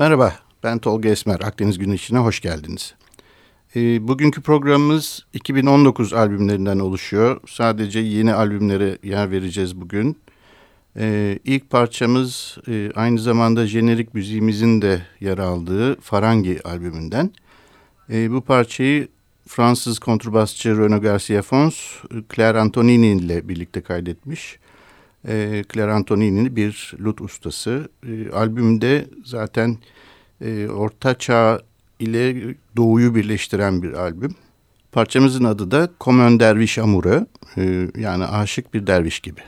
Merhaba, ben Tolga Esmer. Akdeniz Güneşi'ne hoş geldiniz. E, bugünkü programımız 2019 albümlerinden oluşuyor. Sadece yeni albümlere yer vereceğiz bugün. E, ilk parçamız e, aynı zamanda jenerik müziğimizin de yer aldığı Farangi albümünden. E, bu parçayı Fransız kontrbasçı Renaud Garcia Fons, Claire Antonini ile birlikte kaydetmiş. E, Claire Antonini bir lut ustası. E, albümde zaten e, Orta Çağ ile Doğu'yu birleştiren bir albüm. Parçamızın adı da Comme Derviş Amure, e, yani aşık bir derviş gibi.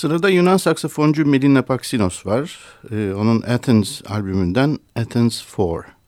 Sırada Yunan saksafoncu Melina Paxinos var. Ee, onun Athens albümünden Athens 4.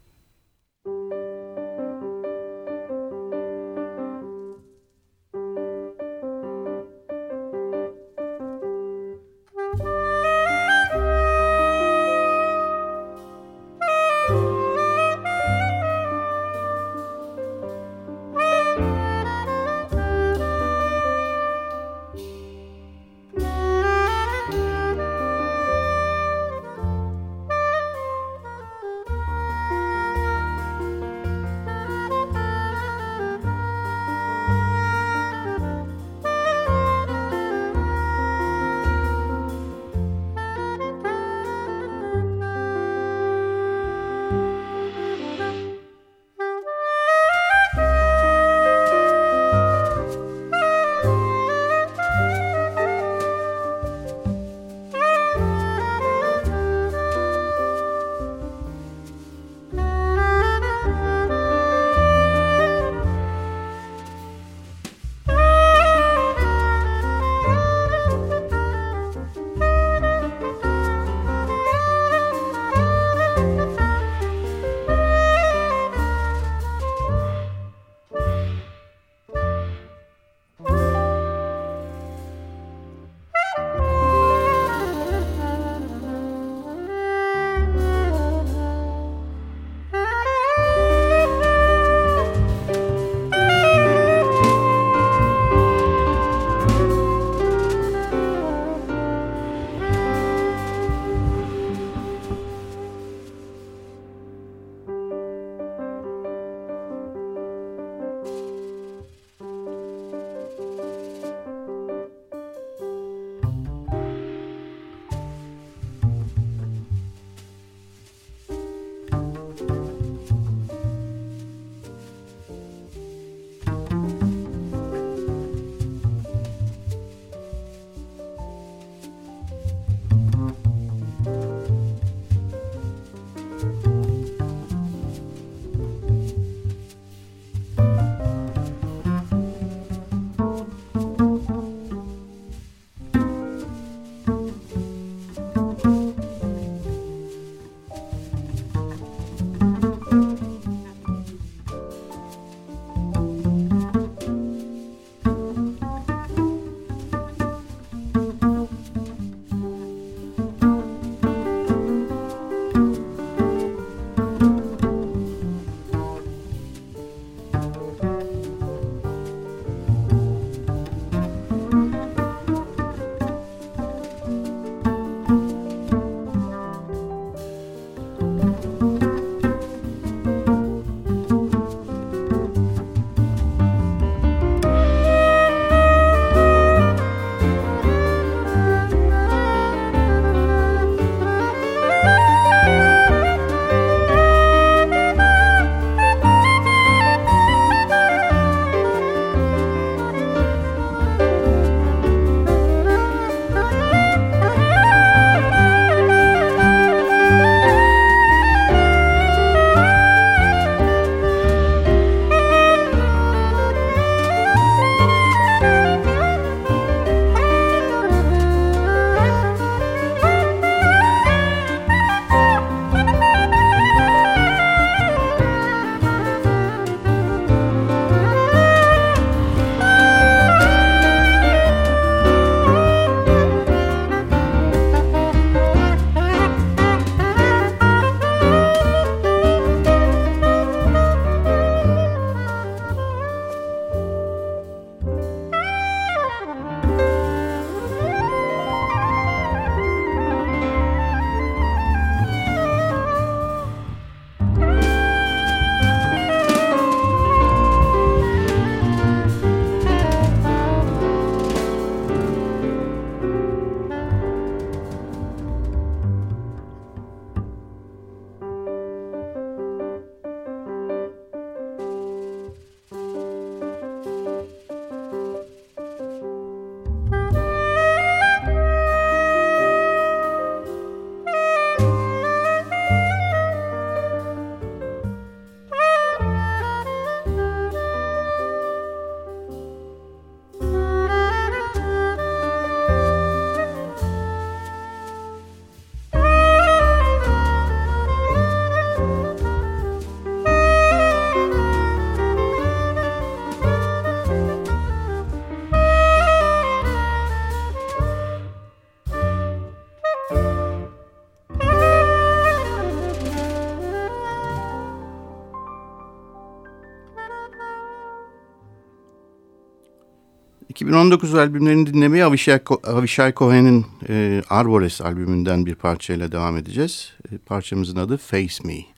2019 albümlerini dinlemeye Avishai, Cohen'in e, Arbores albümünden bir parçayla devam edeceğiz. E, parçamızın adı Face Me.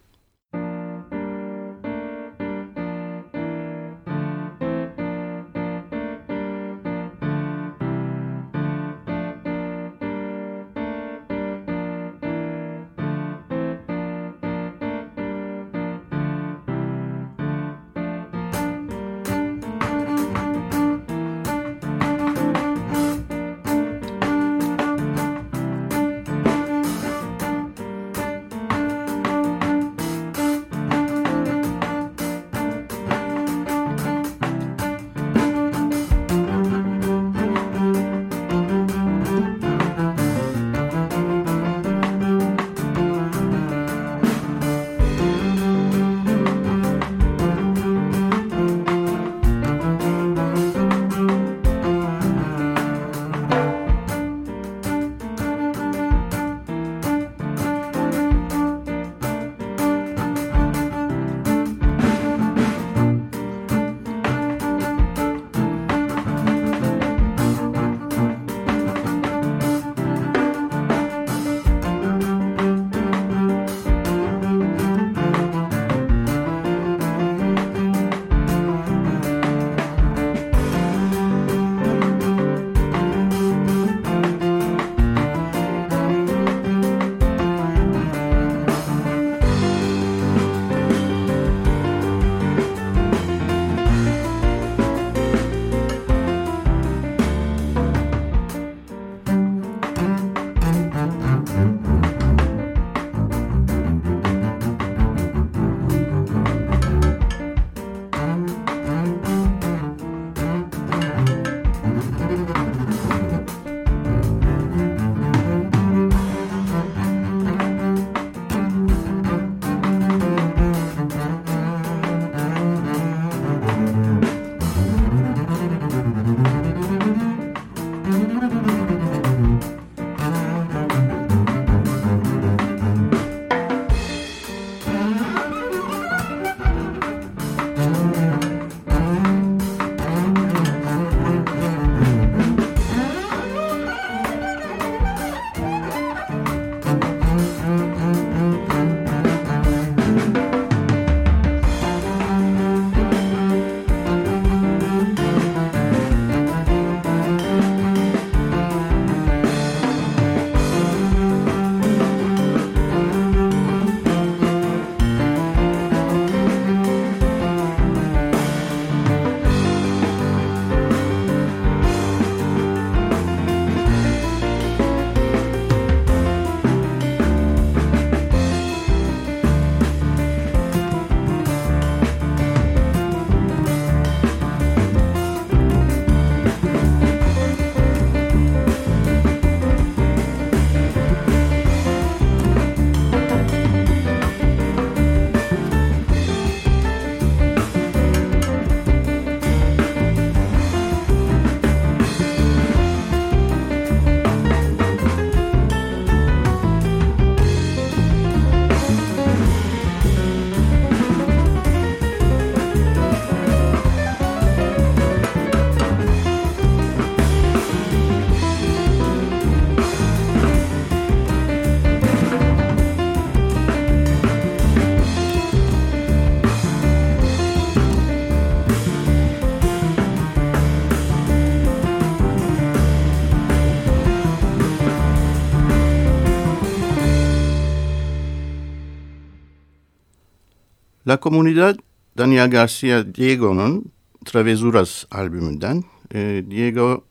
La Comunidad Daniel Garcia Diego'nun Travesuras albümünden. E, Diego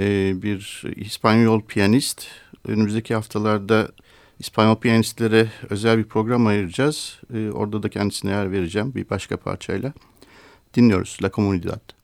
e, bir İspanyol piyanist. Önümüzdeki haftalarda İspanyol piyanistlere özel bir program ayıracağız. E, orada da kendisine yer vereceğim bir başka parçayla. Dinliyoruz La Comunidad.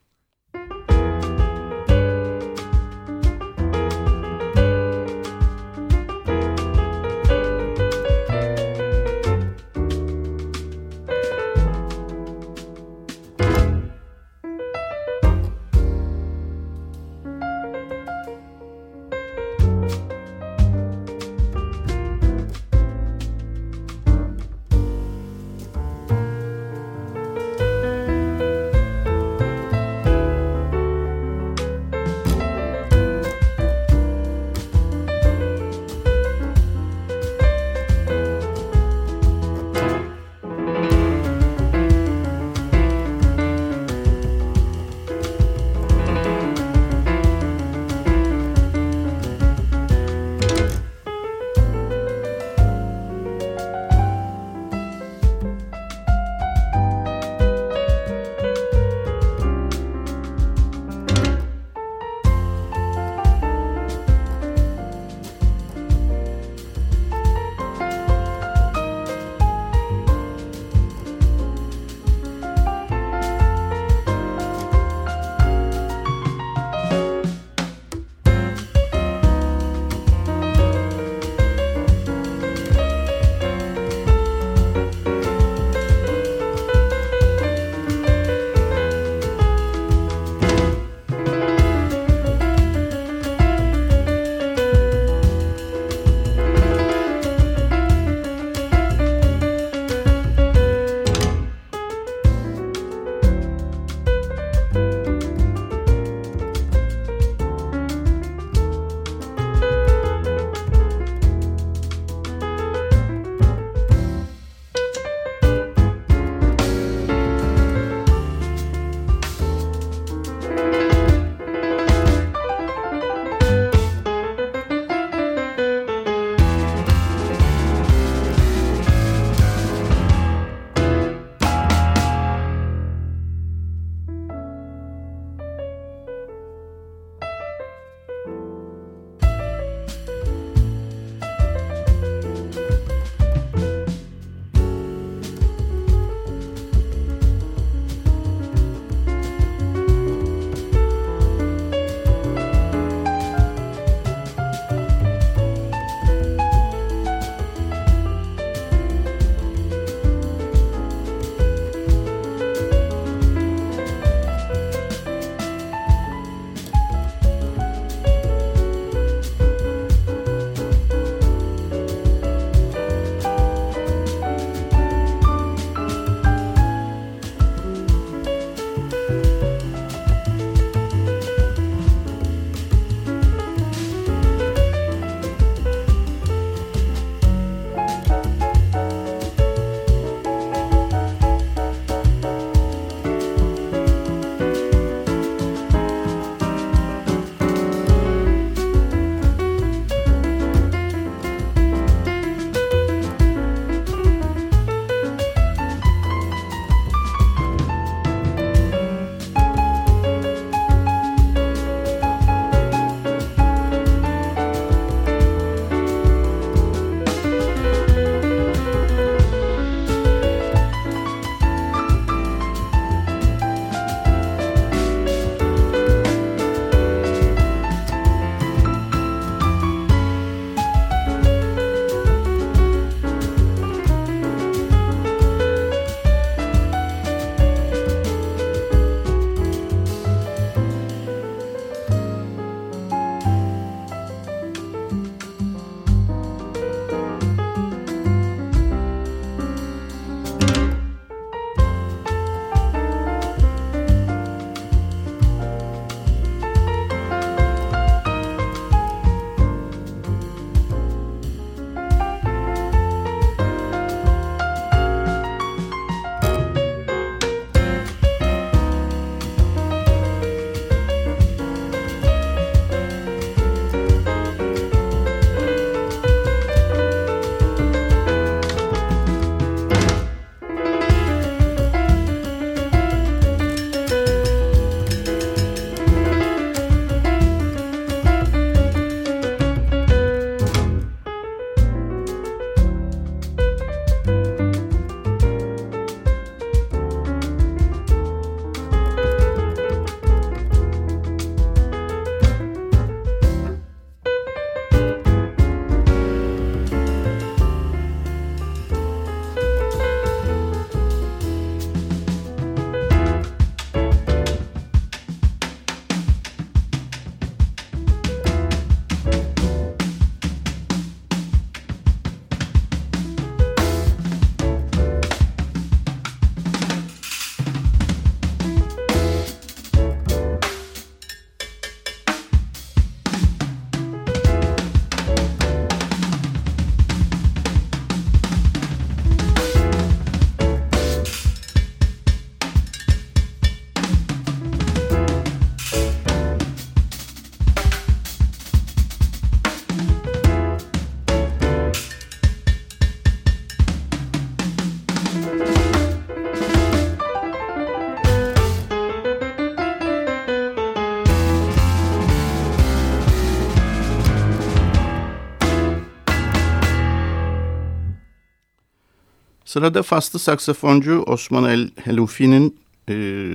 Sırada Faslı saksafoncu Osman El Helufi'nin e,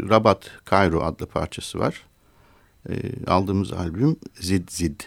Rabat Cairo adlı parçası var. E, aldığımız albüm Zid Zid.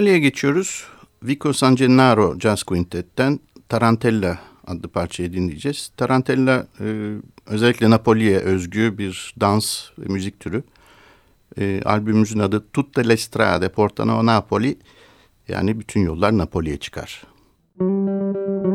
İtalya'ya geçiyoruz. Vico San Gennaro Jazz Quintet'ten Tarantella adlı parçayı dinleyeceğiz. Tarantella e, özellikle Napoli'ye özgü bir dans ve müzik türü. E, albümümüzün adı Tutte le strade portano Napoli yani bütün yollar Napoli'ye çıkar. Müzik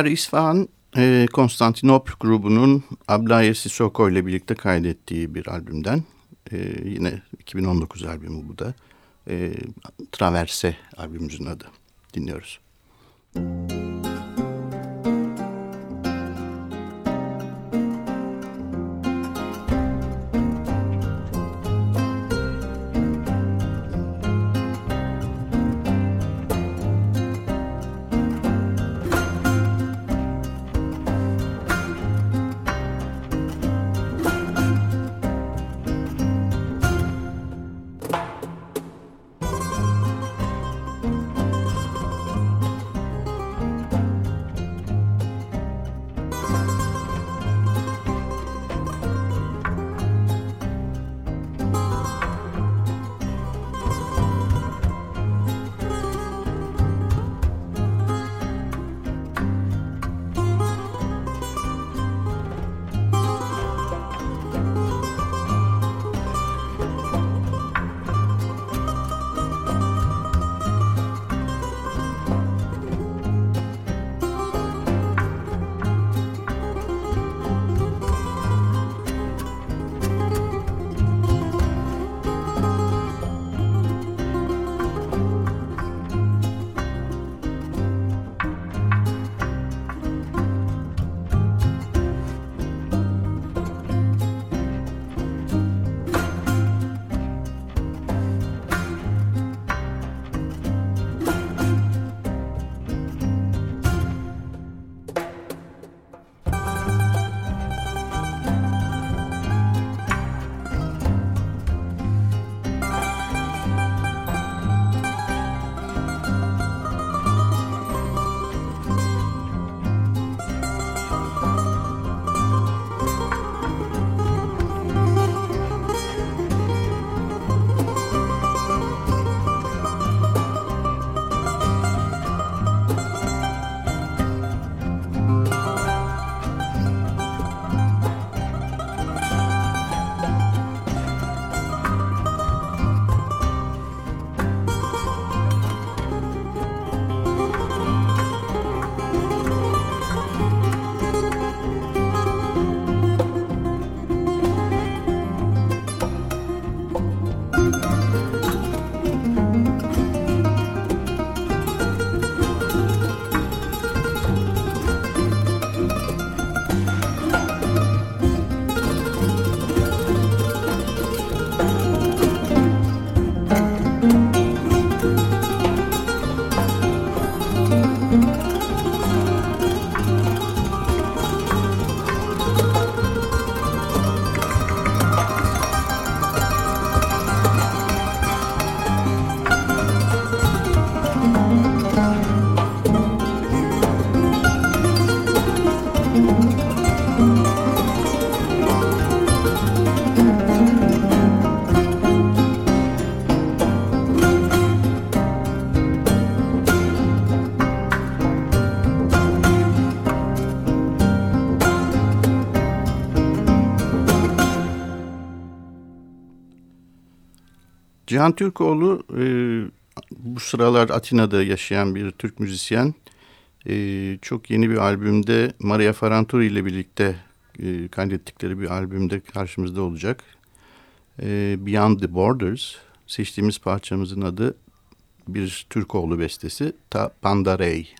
Ver İsfahan, e, Konstantinopl grubunun Ablaye Sissoko ile birlikte kaydettiği bir albümden. E, yine 2019 albümü bu da. E, Traverse albümümüzün adı. Dinliyoruz. Müzik Cihan Türkoğlu e, bu sıralar Atina'da yaşayan bir Türk müzisyen. E, çok yeni bir albümde Maria Faranturi ile birlikte e, kaydettikleri bir albümde karşımızda olacak. E, Beyond the Borders seçtiğimiz parçamızın adı bir Türkoğlu bestesi Ta Pandarey.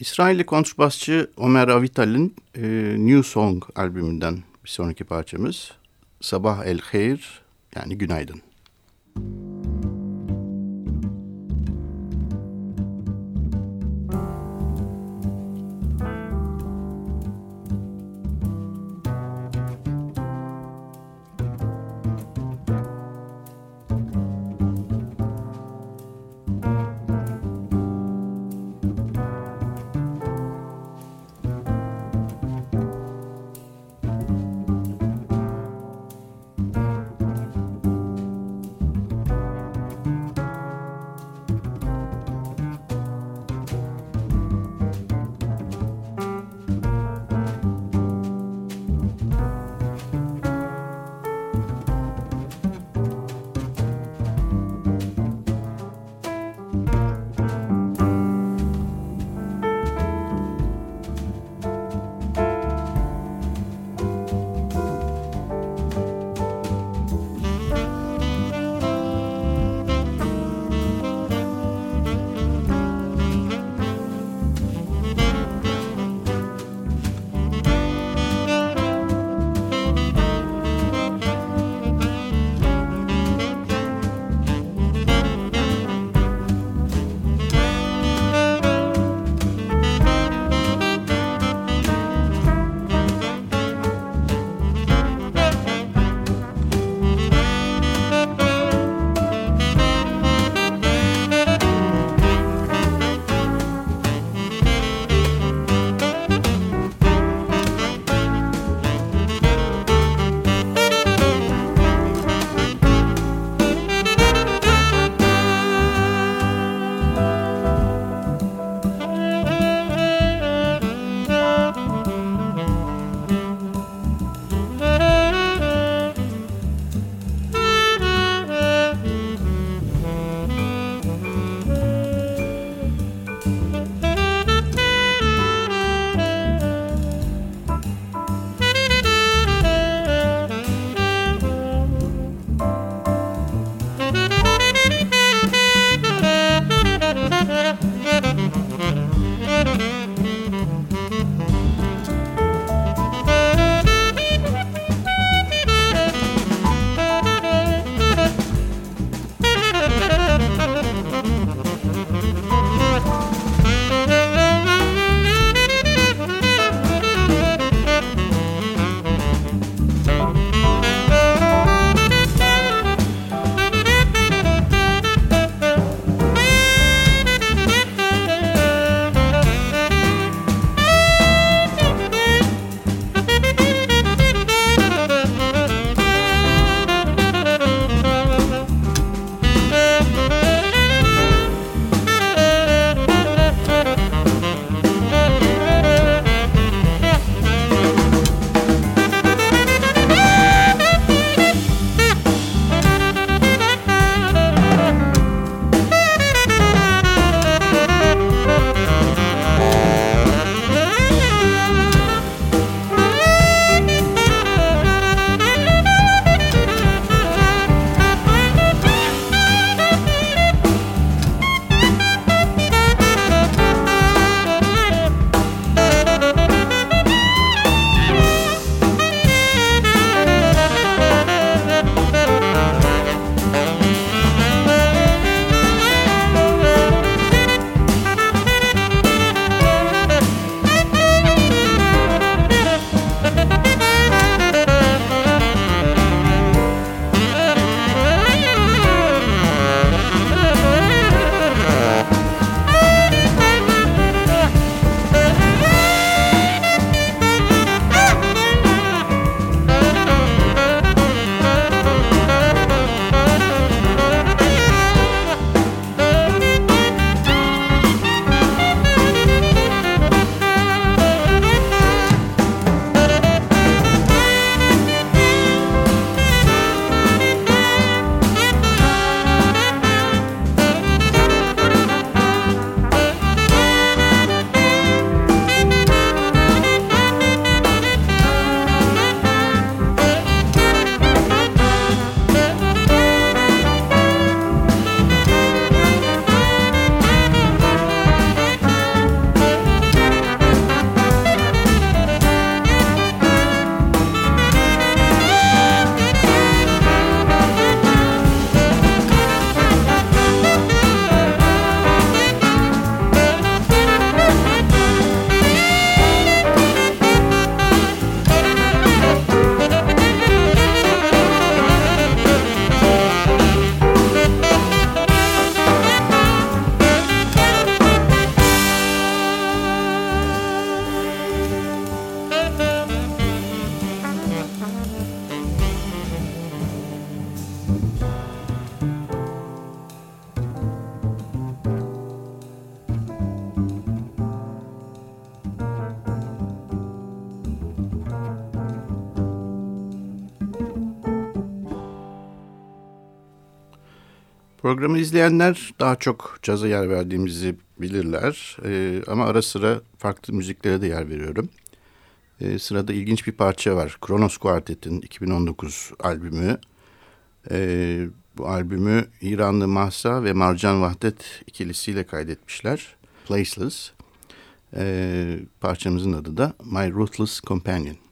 İsrailli kontrbasçı Omer Avital'in e, New Song albümünden bir sonraki parçamız. Sabah el Hayr yani günaydın. Programı izleyenler daha çok caza yer verdiğimizi bilirler. Ee, ama ara sıra farklı müziklere de yer veriyorum. Ee, sırada ilginç bir parça var. Kronos Quartet'in 2019 albümü. Ee, bu albümü İranlı Mahsa ve Marcan Vahdet ikilisiyle kaydetmişler. Placeless. Ee, parçamızın adı da My Ruthless Companion.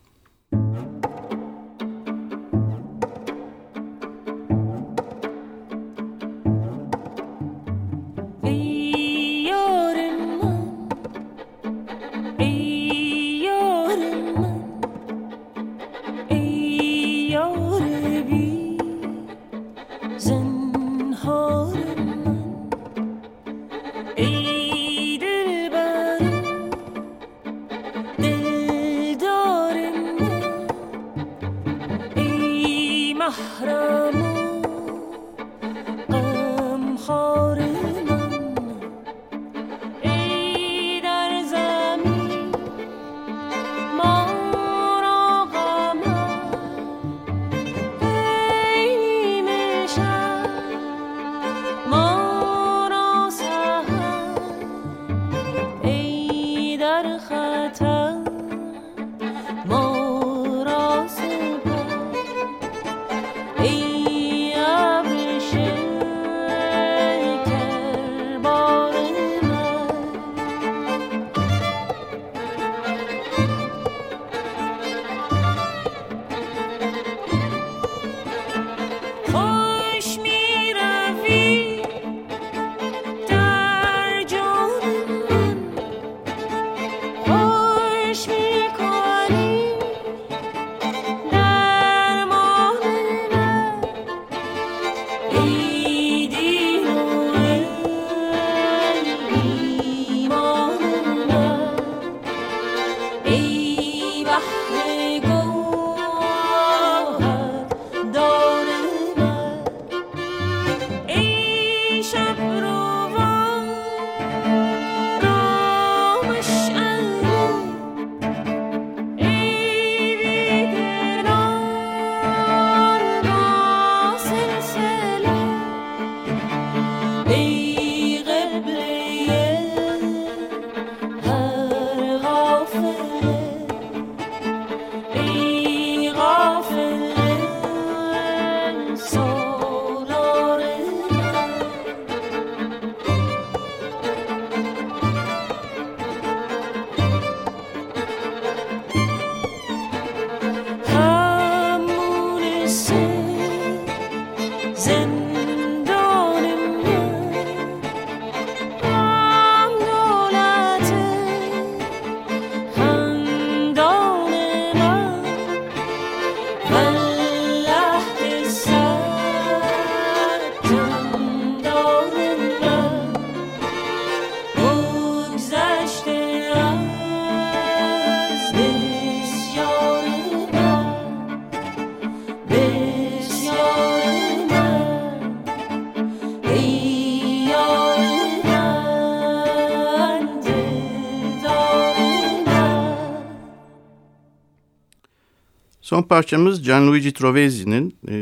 Son parçamız Gianluigi Trovezi'nin e,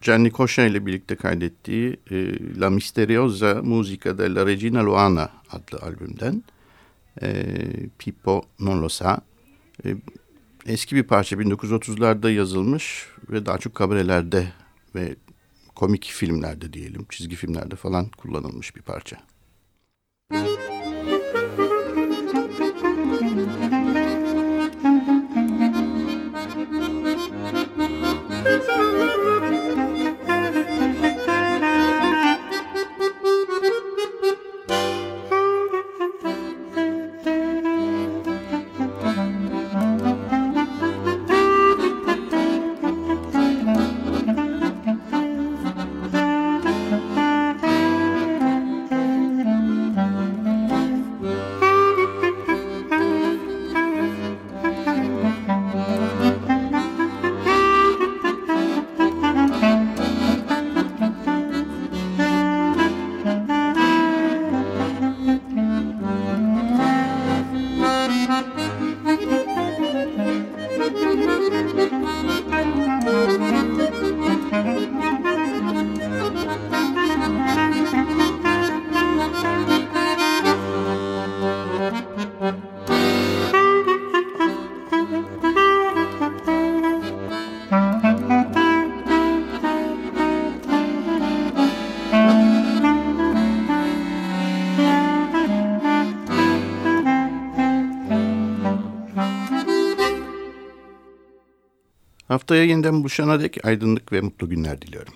Gianni Coscia ile birlikte kaydettiği e, La Misteriosa Musica della Regina Luana adlı albümden. E, Pippo Non Lo Sa. E, eski bir parça 1930'larda yazılmış ve daha çok kabarelerde ve komik filmlerde diyelim, çizgi filmlerde falan kullanılmış bir parça. Müzik Haftaya yeniden buluşana dek aydınlık ve mutlu günler diliyorum.